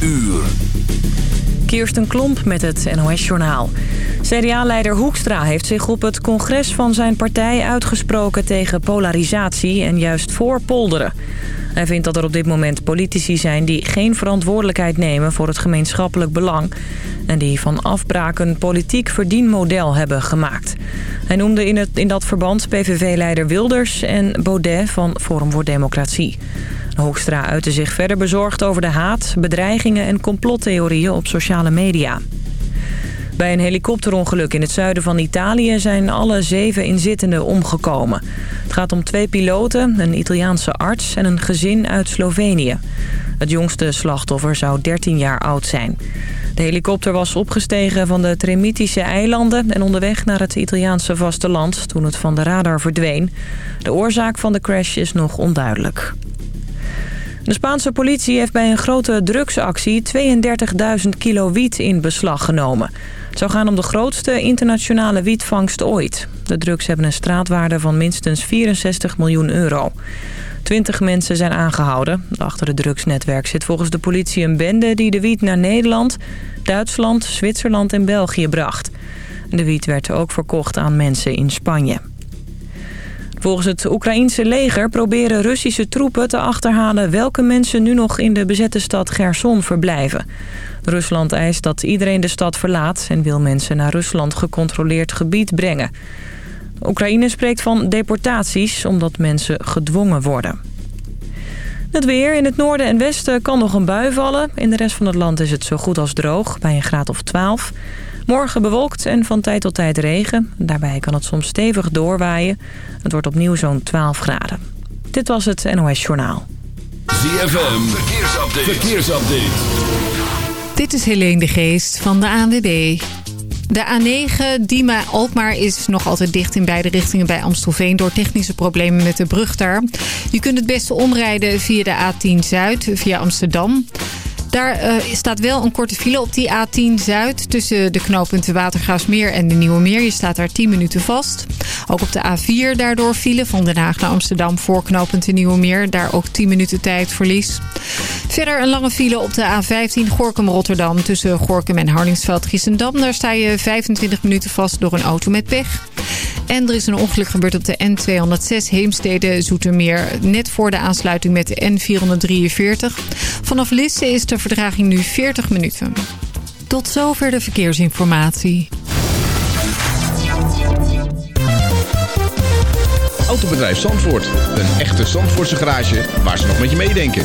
uur. Kirsten Klomp met het NOS-journaal. CDA-leider Hoekstra heeft zich op het congres van zijn partij uitgesproken tegen polarisatie en juist voor polderen. Hij vindt dat er op dit moment politici zijn die geen verantwoordelijkheid nemen voor het gemeenschappelijk belang... en die van afbraak een politiek verdienmodel hebben gemaakt. Hij noemde in, het, in dat verband PVV-leider Wilders en Baudet van Forum voor Democratie. Hoekstra uitte zich verder bezorgd over de haat, bedreigingen en complottheorieën op sociale media. Bij een helikopterongeluk in het zuiden van Italië zijn alle zeven inzittenden omgekomen. Het gaat om twee piloten, een Italiaanse arts en een gezin uit Slovenië. Het jongste slachtoffer zou 13 jaar oud zijn. De helikopter was opgestegen van de Tremitische eilanden... en onderweg naar het Italiaanse vasteland toen het van de radar verdween. De oorzaak van de crash is nog onduidelijk. De Spaanse politie heeft bij een grote drugsactie 32.000 kilo wiet in beslag genomen. Het zou gaan om de grootste internationale wietvangst ooit. De drugs hebben een straatwaarde van minstens 64 miljoen euro. Twintig mensen zijn aangehouden. Achter het drugsnetwerk zit volgens de politie een bende die de wiet naar Nederland, Duitsland, Zwitserland en België bracht. De wiet werd ook verkocht aan mensen in Spanje. Volgens het Oekraïense leger proberen Russische troepen te achterhalen... welke mensen nu nog in de bezette stad Gerson verblijven. Rusland eist dat iedereen de stad verlaat... en wil mensen naar Rusland gecontroleerd gebied brengen. Oekraïne spreekt van deportaties omdat mensen gedwongen worden. Het weer. In het noorden en westen kan nog een bui vallen. In de rest van het land is het zo goed als droog, bij een graad of 12. Morgen bewolkt en van tijd tot tijd regen. Daarbij kan het soms stevig doorwaaien. Het wordt opnieuw zo'n 12 graden. Dit was het NOS Journaal. ZFM. Verkeersupdate. Verkeersupdate. Dit is Helene de Geest van de ANWB. De A9 Diemen-Alkmaar is nog altijd dicht in beide richtingen bij Amstelveen... door technische problemen met de brug daar. Je kunt het beste omrijden via de A10 Zuid, via Amsterdam... Daar uh, staat wel een korte file op die A10 Zuid... tussen de knooppunten Watergraafsmeer en de Nieuwe Meer. Je staat daar 10 minuten vast. Ook op de A4 daardoor file van Den Haag naar Amsterdam... voor knooppunt de Nieuwe Meer. Daar ook 10 minuten tijdverlies. Verder een lange file op de A15 Gorkum-Rotterdam... tussen Gorkum en Hardingsveld-Giessendam. Daar sta je 25 minuten vast door een auto met pech. En er is een ongeluk gebeurd op de N206 Heemstede-Zoetermeer... net voor de aansluiting met de N443. Vanaf Lisse is de verdraging nu 40 minuten. Tot zover de verkeersinformatie. Autobedrijf Zandvoort. Een echte Zandvoortse garage waar ze nog met je meedenken.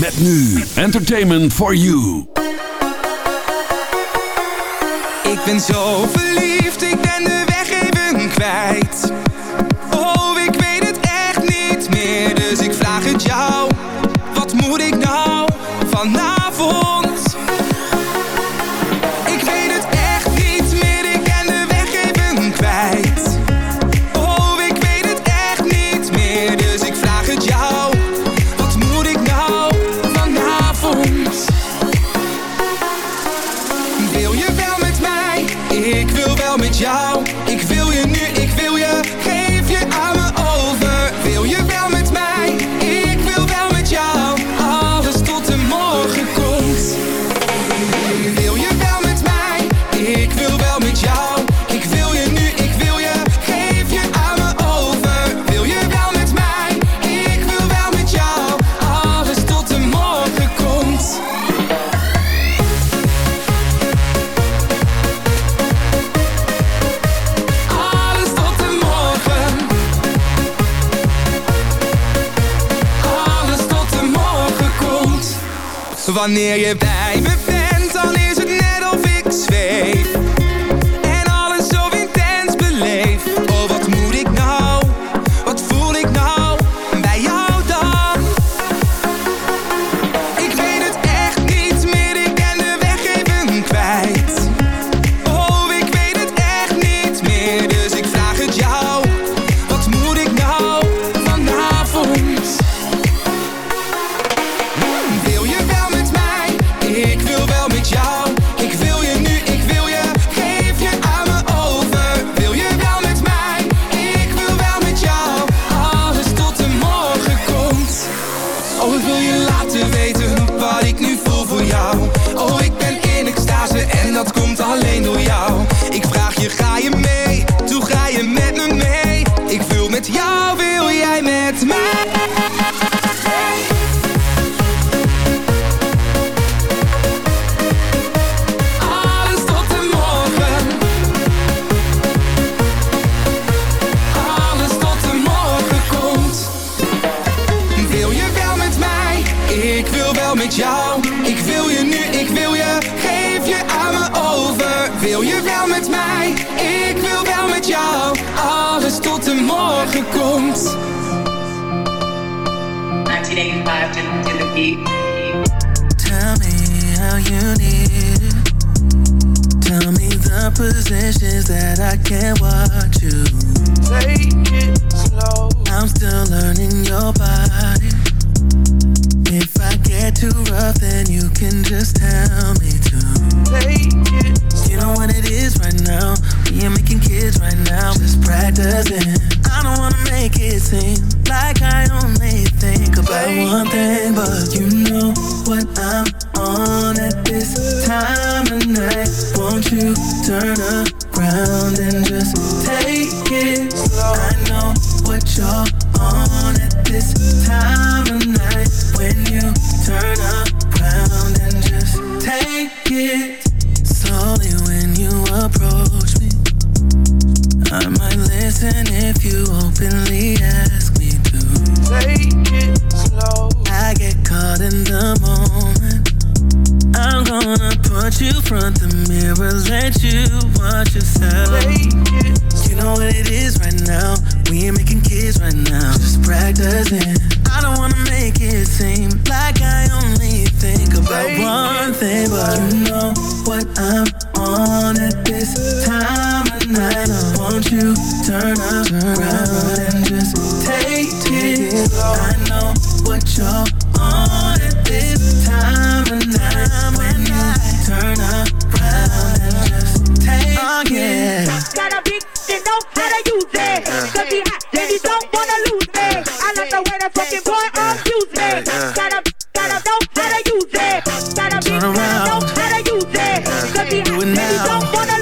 Met nu Entertainment for You. Ik ben zo verliefd, ik ben de weg even kwijt. Wanneer je nothing, but you know what I'm on at this time of night. Won't you turn around and just take it? slow? I know what you're around. I know how to use it. Cause these do it now. don't wanna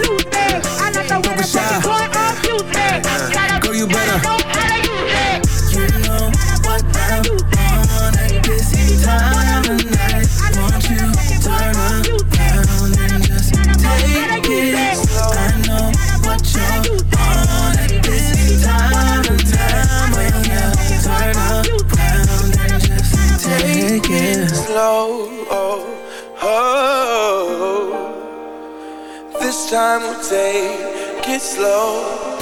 time will take it slow.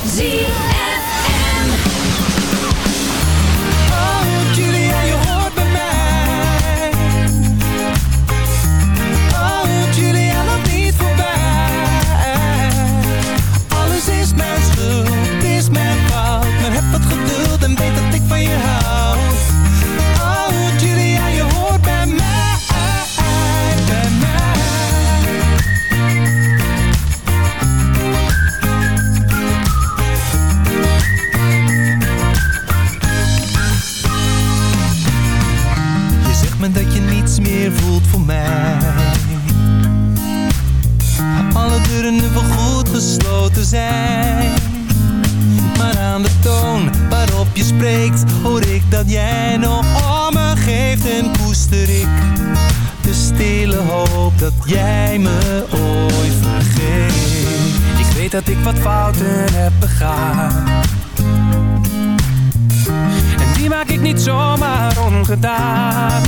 Maar aan de toon waarop je spreekt, hoor ik dat jij nog om me geeft en koester ik. De stille hoop dat jij me ooit vergeet. Ik weet dat ik wat fouten heb begaan. En die maak ik niet zomaar ongedaan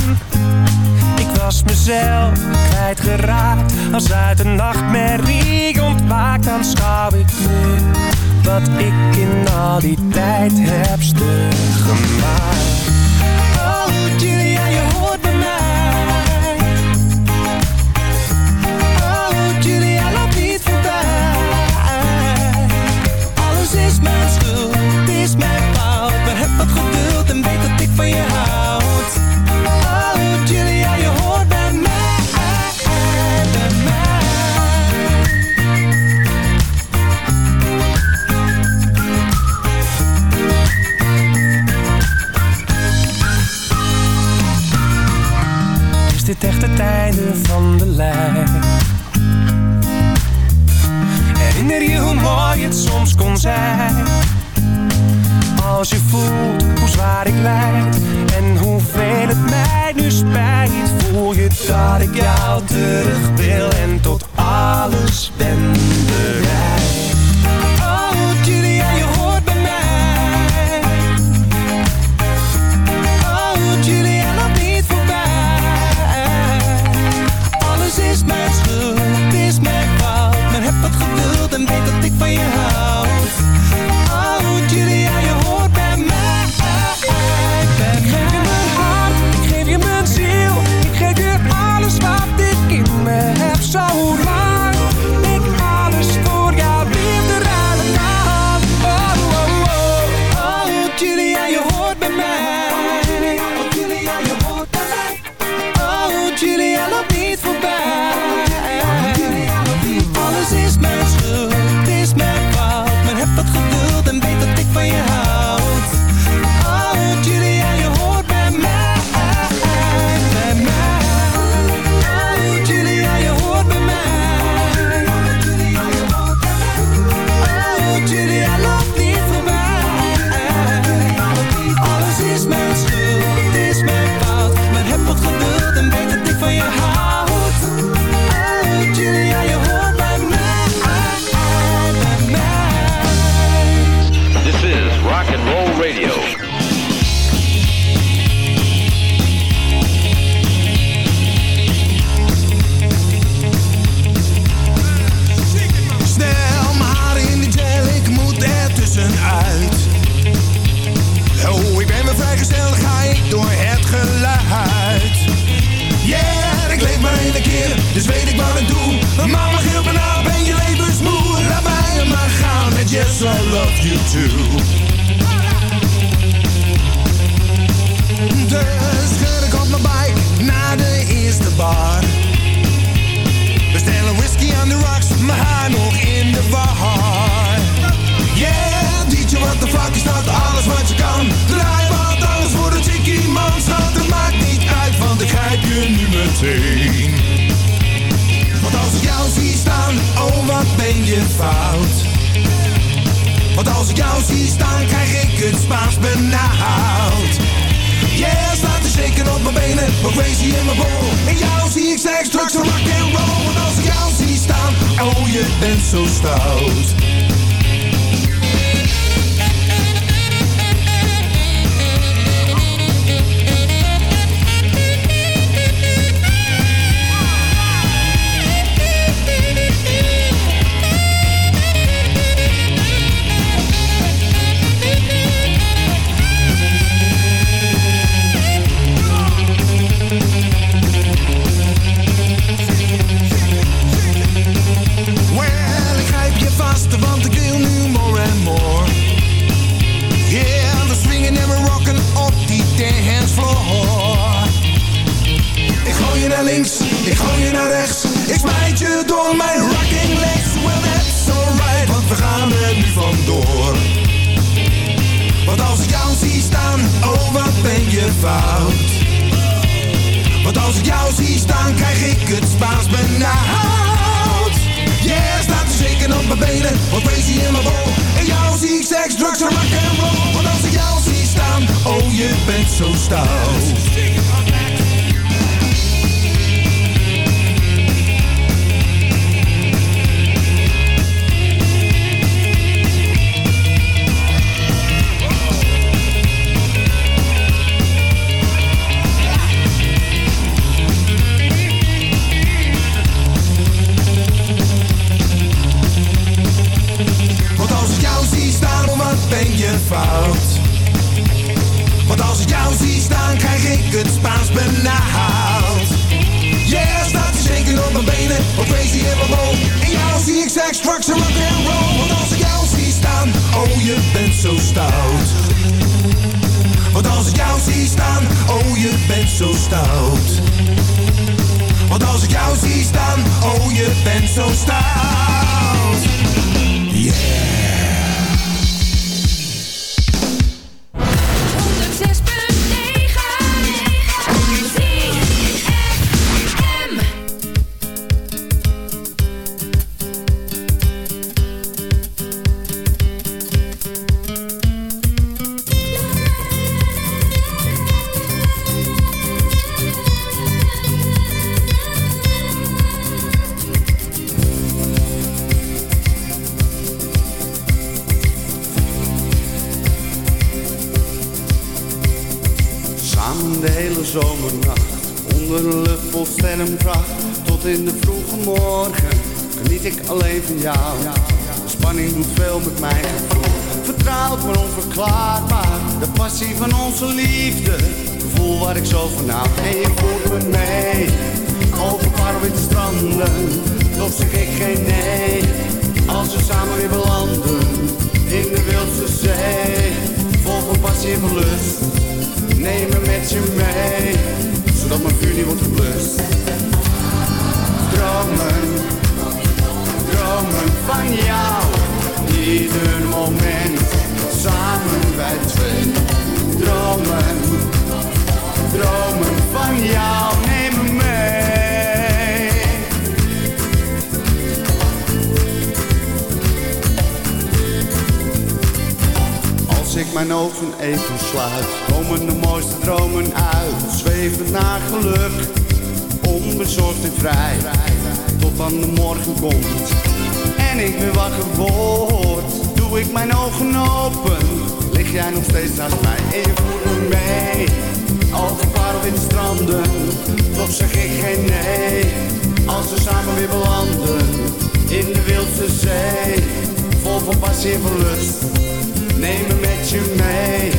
als mezelf kwijtgeraakt. Als uit een nachtmerrie ontwaakt, dan schouw ik nu wat ik in al die tijd heb gemaakt. Oh Julia, je hoort bij mij. Oh Julia, loop niet voorbij. Alles is mijn schuld, het is mijn fout. Maar heb wat geduld en weet dat ik van je kon zijn. Als je voelt hoe zwaar ik lijd en hoeveel het mij nu spijt, voel je dat ik jou terug wil en tot alles en zo stout. zo stout. Want als ik jou zie staan, oh je bent zo stout ogen even sluit, komen de mooiste dromen uit. Zweven naar geluk, onbezorgd en vrij, tot dan de morgen komt. En ik weer wakker word, doe ik mijn ogen open, lig jij nog steeds naast mij. En je voert me mee, over parelwitte stranden, toch zeg ik geen nee. Als we samen weer belanden, in de wildse zee, vol van passie en verlust. Neem me met je mee,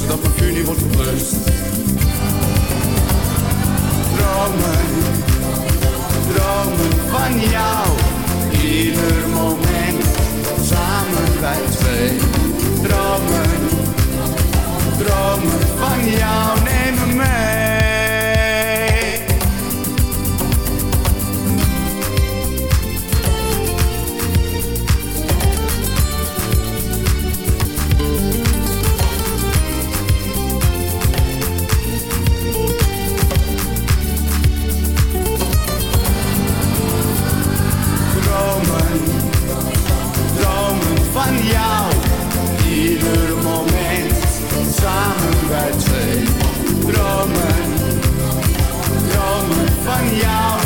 zodat mijn vuur niet wordt geblust. Dromen, dromen van jou, ieder moment, samen bij twee. Dromen, dromen van jou, neem me mee. van jou.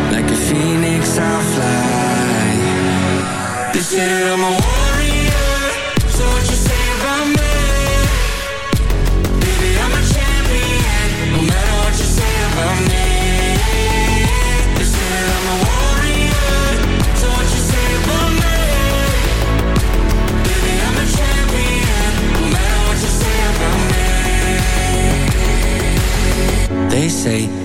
Say I'm a warrior. So what you say about me? Baby, I'm a champion. No matter what you say about me. I'm a warrior. So what you say about me? Baby, I'm a champion. No matter what you say about me. They say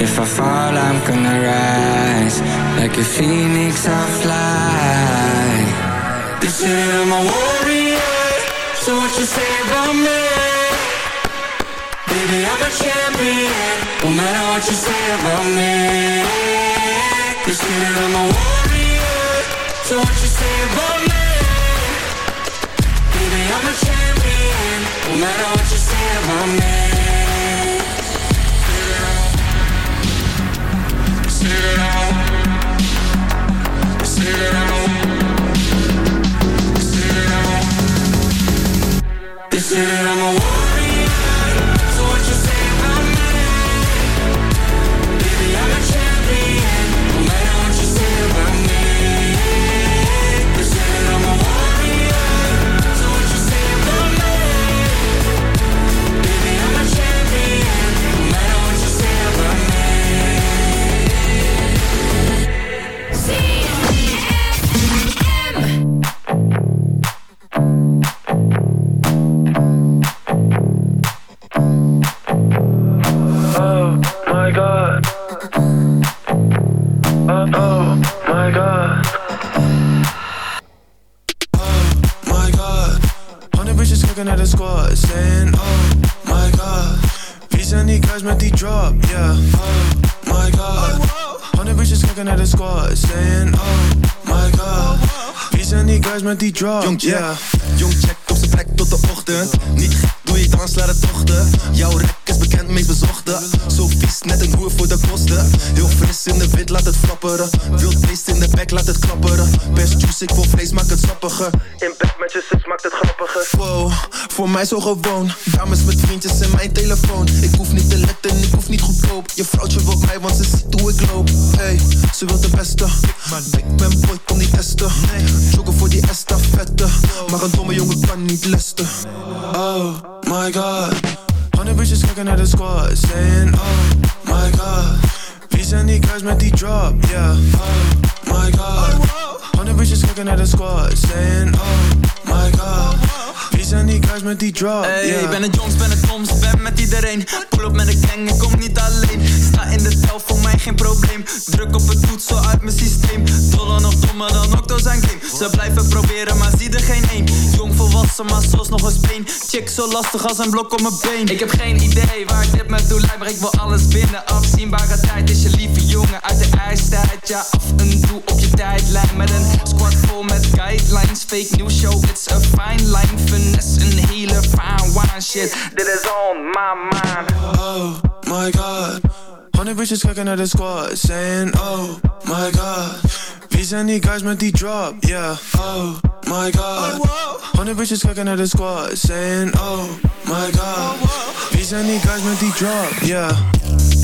If I fall, I'm gonna rise. Like a phoenix, I'll fly. They say I'm a warrior. So what you say about me? Baby, I'm a champion. No matter what you say about me. They say I'm a warrior. So what you say about me? Baby, I'm a champion. No matter what you say about me. that I know. Say that I know. Kijken naar de squad, saying oh my god. Wie zijn die guys met die drop, Jong yeah. jong check op zijn plek tot de ochtend. Niet gek, doe je dans, laat het tochten Jouw rek is bekend, meest bezochte. Zo vies, net een roer voor de kosten. Heel fris in de wind, laat het flapperen. Wild beest in de bek, laat het klapperen. Best juice, ik wil vlees, maak het sappiger. In bed met je zus, maakt het grappiger. Wow, voor mij zo gewoon. Dames met vriendjes en mijn telefoon. Ik hoef niet te letten, ik hoef niet goedkoop. Je vrouwtje wil mij, want ze ziet hoe ik loop. Hey, ze wil de beste. Ik ben boy, kom niet testen. Joggen voor die estafette. Maar een domme jongen kan niet lesten Oh my god Honderd bitches kijken naar the squad Saying oh my god. Zijn die guys met die drop, yeah Oh my god. Honderd bitches kijken naar the squad Saying oh my god en ik guys met die drop Ey, ik ben een Jones, ben een Toms, ben met iedereen. Pull op met de gang, ik kom niet alleen. Sta in de tel, voor mij geen probleem. Druk op het toetsel uit mijn systeem. Dollar nog maar dan Octo zijn game Ze blijven proberen, maar zie er geen een. Jong volwassen, maar zoals nog een speen Chick zo lastig als een blok op mijn been. Ik heb geen idee waar ik dit me doe lijf. Maar ik wil alles binnen, afzienbare tijd Is je lieve jongen uit de ijstijd. Ja, af en toe op je tijdlijn. Met een squad vol met guidelines. Fake news show, it's a fine line. And blessing healer, fine wine shit that is on my mind. Oh my god, hundred bitches kicking at the squad, saying oh my god. These any guys met die drop, yeah. Oh my god. hundred bitches cooking at the squad, saying oh my god. these zijn guys met die drop, yeah.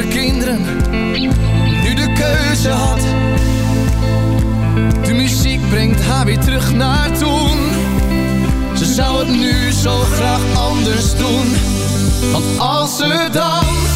zonder kinderen nu de keuze had. De muziek brengt haar weer terug naar toen. Ze zou het nu zo graag anders doen. Want als ze dan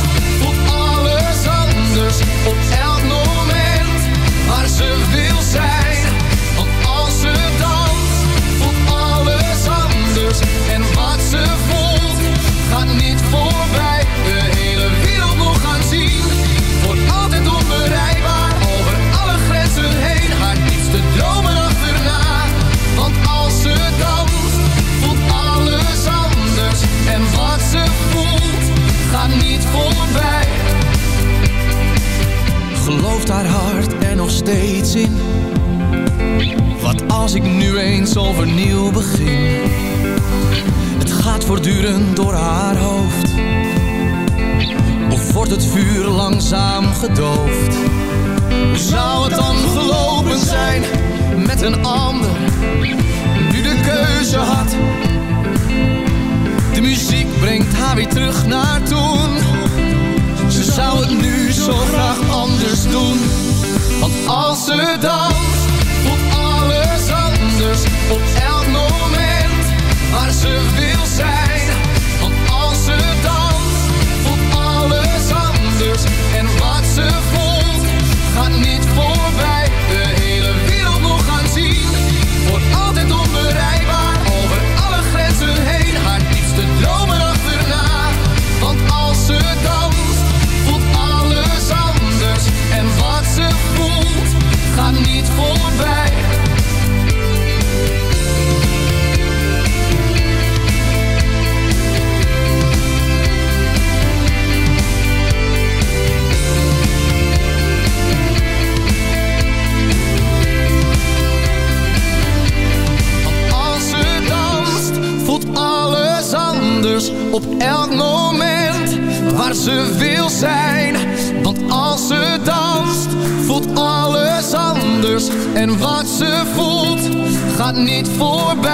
zin? Wat als ik nu eens overnieuw begin? Het gaat voortdurend door haar hoofd. Of wordt het vuur langzaam gedoofd? Hoe zou het dan gelopen zijn met een ander? Nu de keuze had. De muziek brengt haar weer terug naar toen. Ze zou het nu zo graag anders doen. Want als ze danst, voelt alles anders op elk moment waar ze wil zijn. Want als ze danst, voelt alles anders. En wat ze voelt, gaat niet voorbij. Gaat niet voorbij.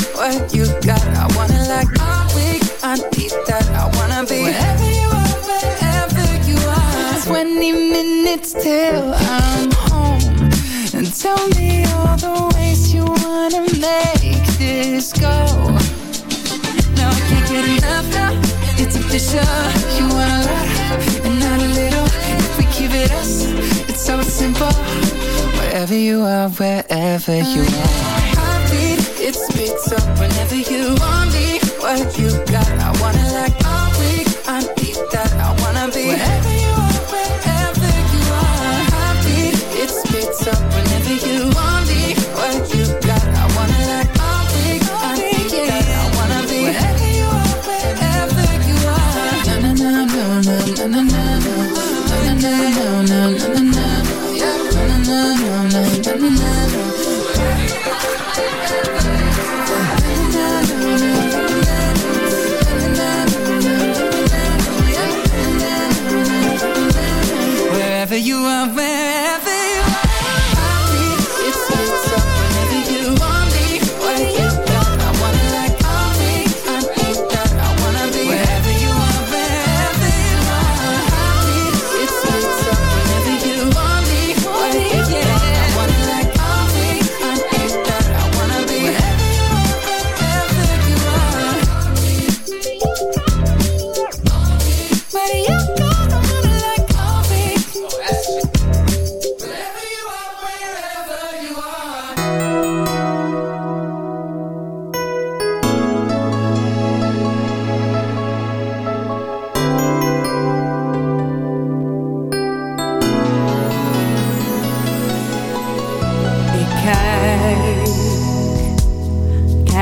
What you got, I wanna like. I'm weak, I need that. I wanna be wherever you are, wherever you are. 20 minutes till I'm home. And tell me all the ways you wanna make this go. No, I can't get enough now. It's official. You want a lot and not a little. If we keep it us, it's so simple. Wherever you are, wherever you are. Speeds up whenever you want me. What you got, I wanna like. I'm weak, I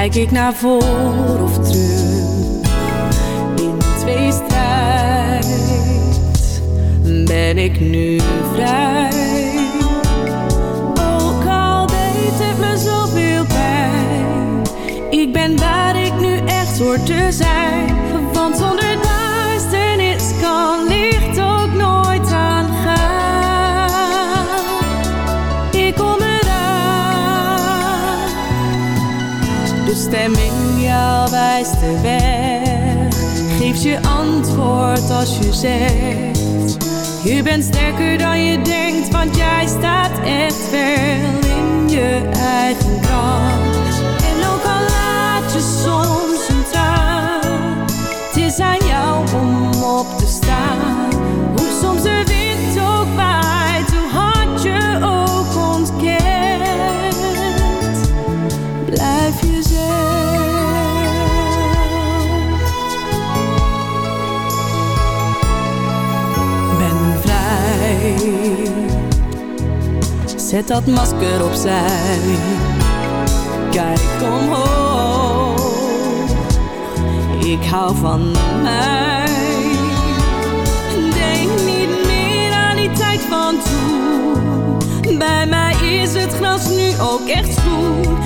Kijk ik naar voor of terug in twee strijd? Ben ik nu vrij? Ook al deed het me zoveel pijn, ik ben waar ik nu echt hoor te zijn. stemming jou wijst de weg. Geeft je antwoord als je zegt. Je bent sterker dan je denkt, want jij staat echt wel in je eigen kracht. En ook al laat je soms een traan, het is aan jou om op Zet dat masker opzij. Kijk omhoog. Ik hou van mij. Denk niet meer aan die tijd van toen. Bij mij is het gras nu ook echt goed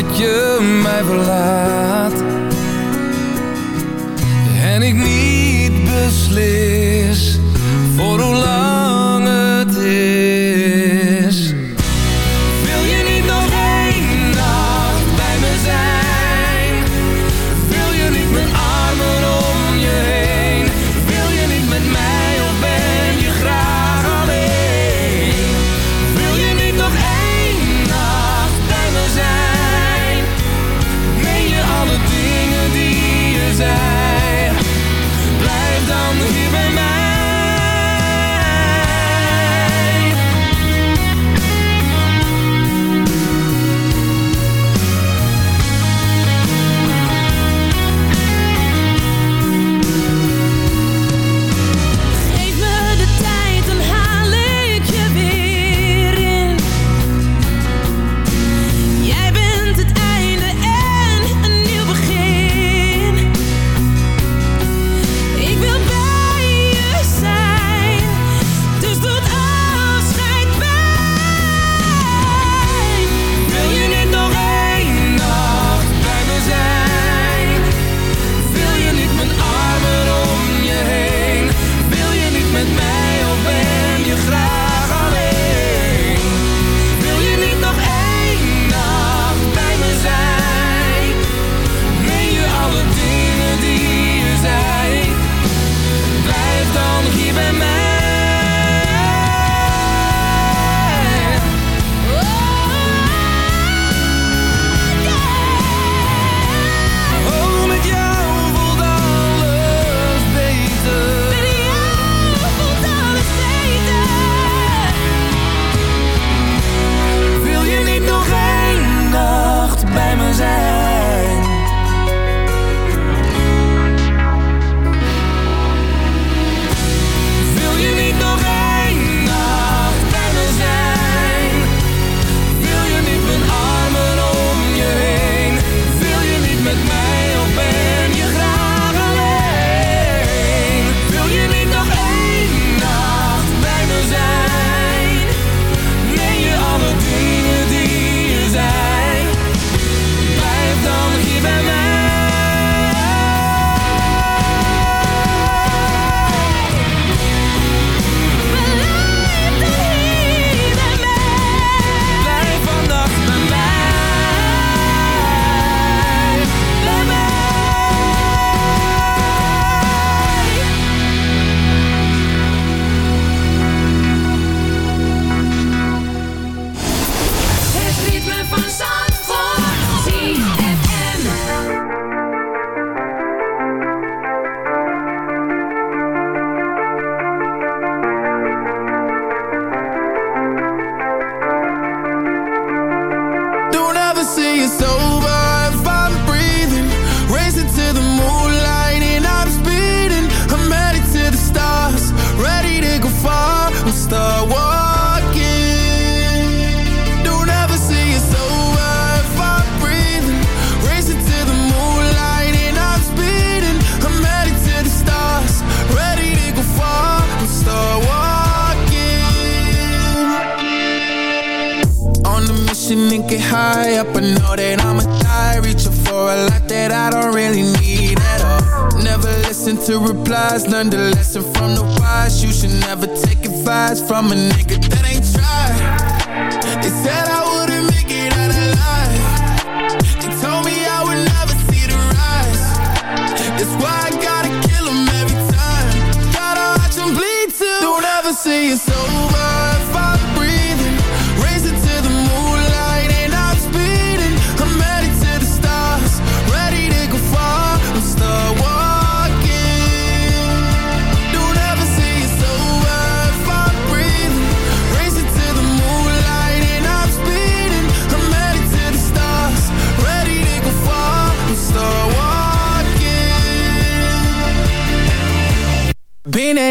gedachte dat je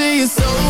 Say it's over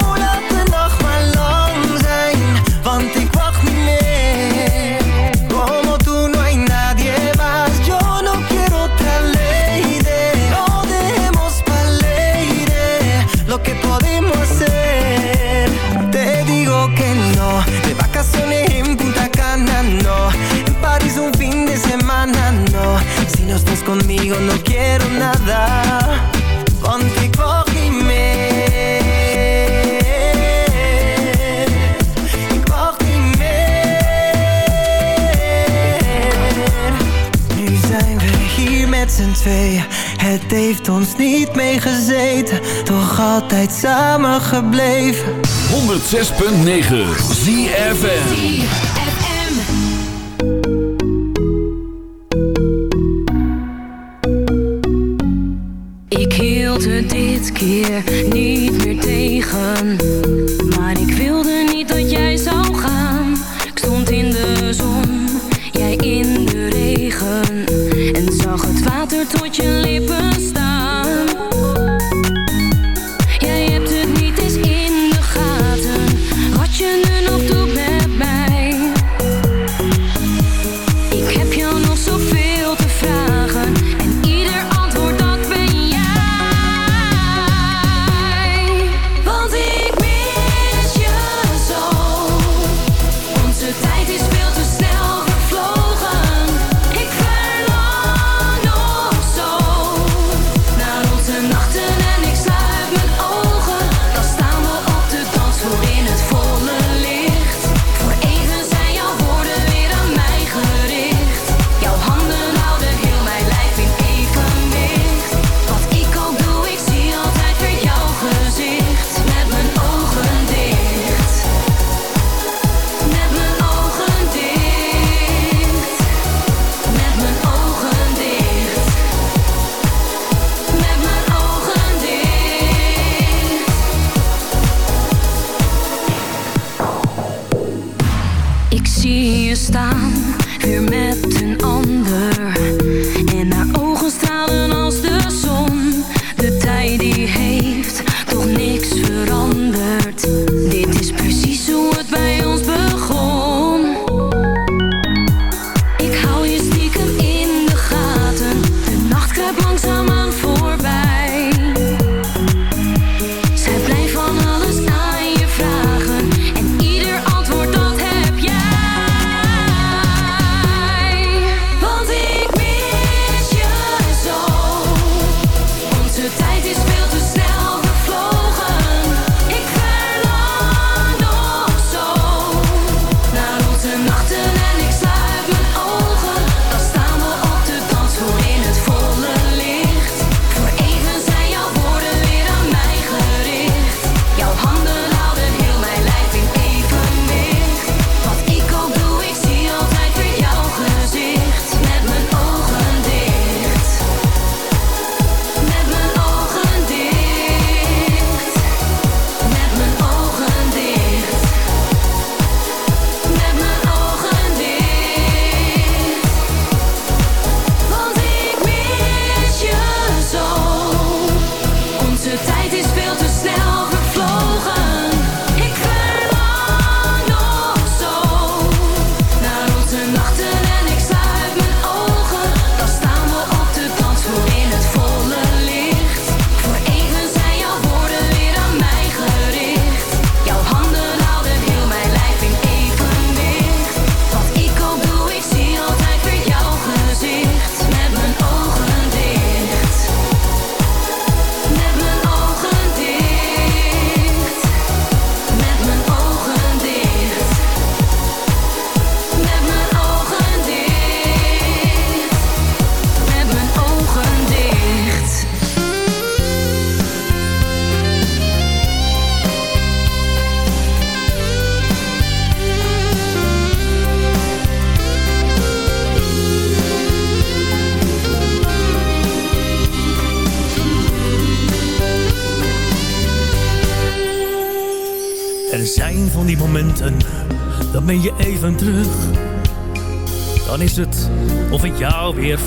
zijn we hier met z'n tweeën. Het heeft ons niet meegezeten Toch altijd samen gebleven. 106.9 ZFM.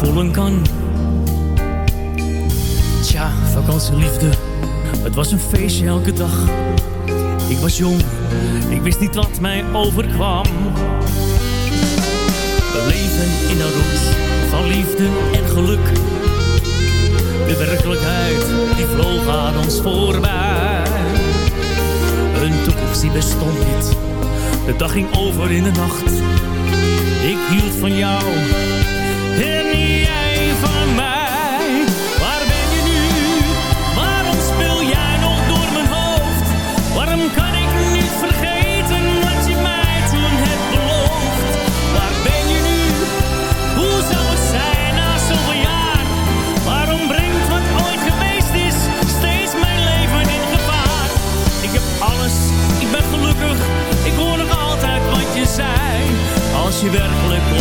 Voelen kan. Tja, vakantieliefde, het was een feestje elke dag. Ik was jong, ik wist niet wat mij overkwam. We leven in een roes van liefde en geluk. De werkelijkheid, die vloog aan ons voorbij. Een toekomst die bestond niet. De dag ging over in de nacht. Ik hield van jou.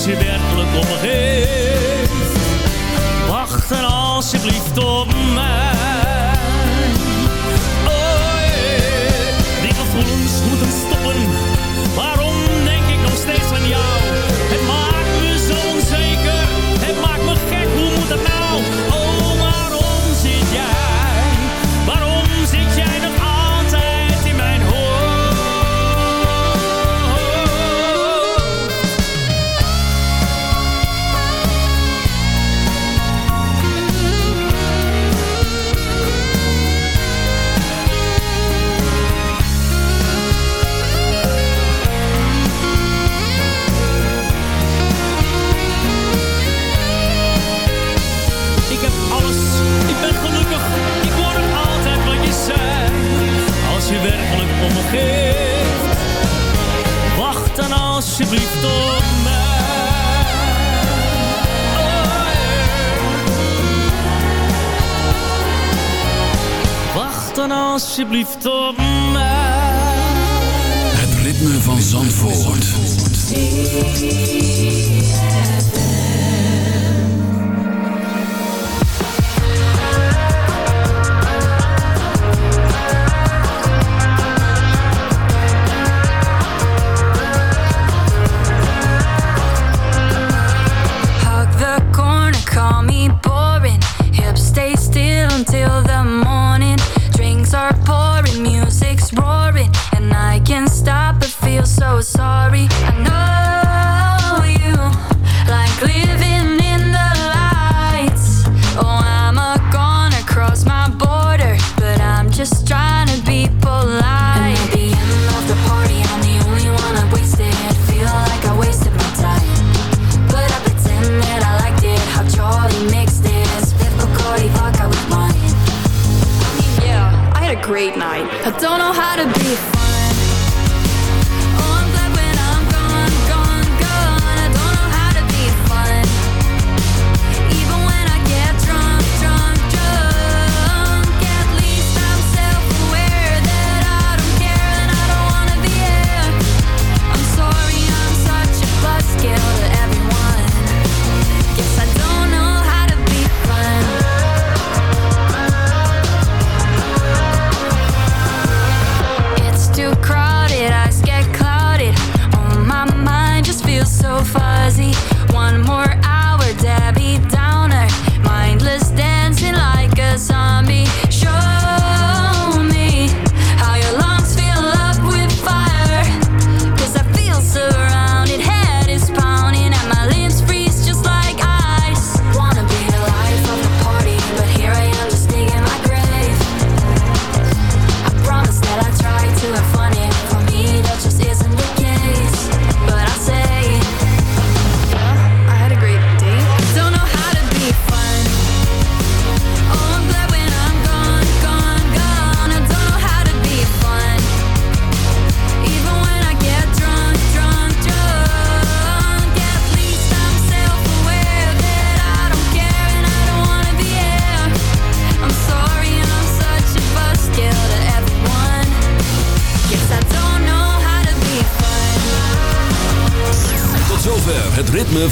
Als je werkelijk om me geeft, wacht dan alsjeblieft op mij. Oh yeah. die gevoelens moeten stoppen. a great night. I don't know how to be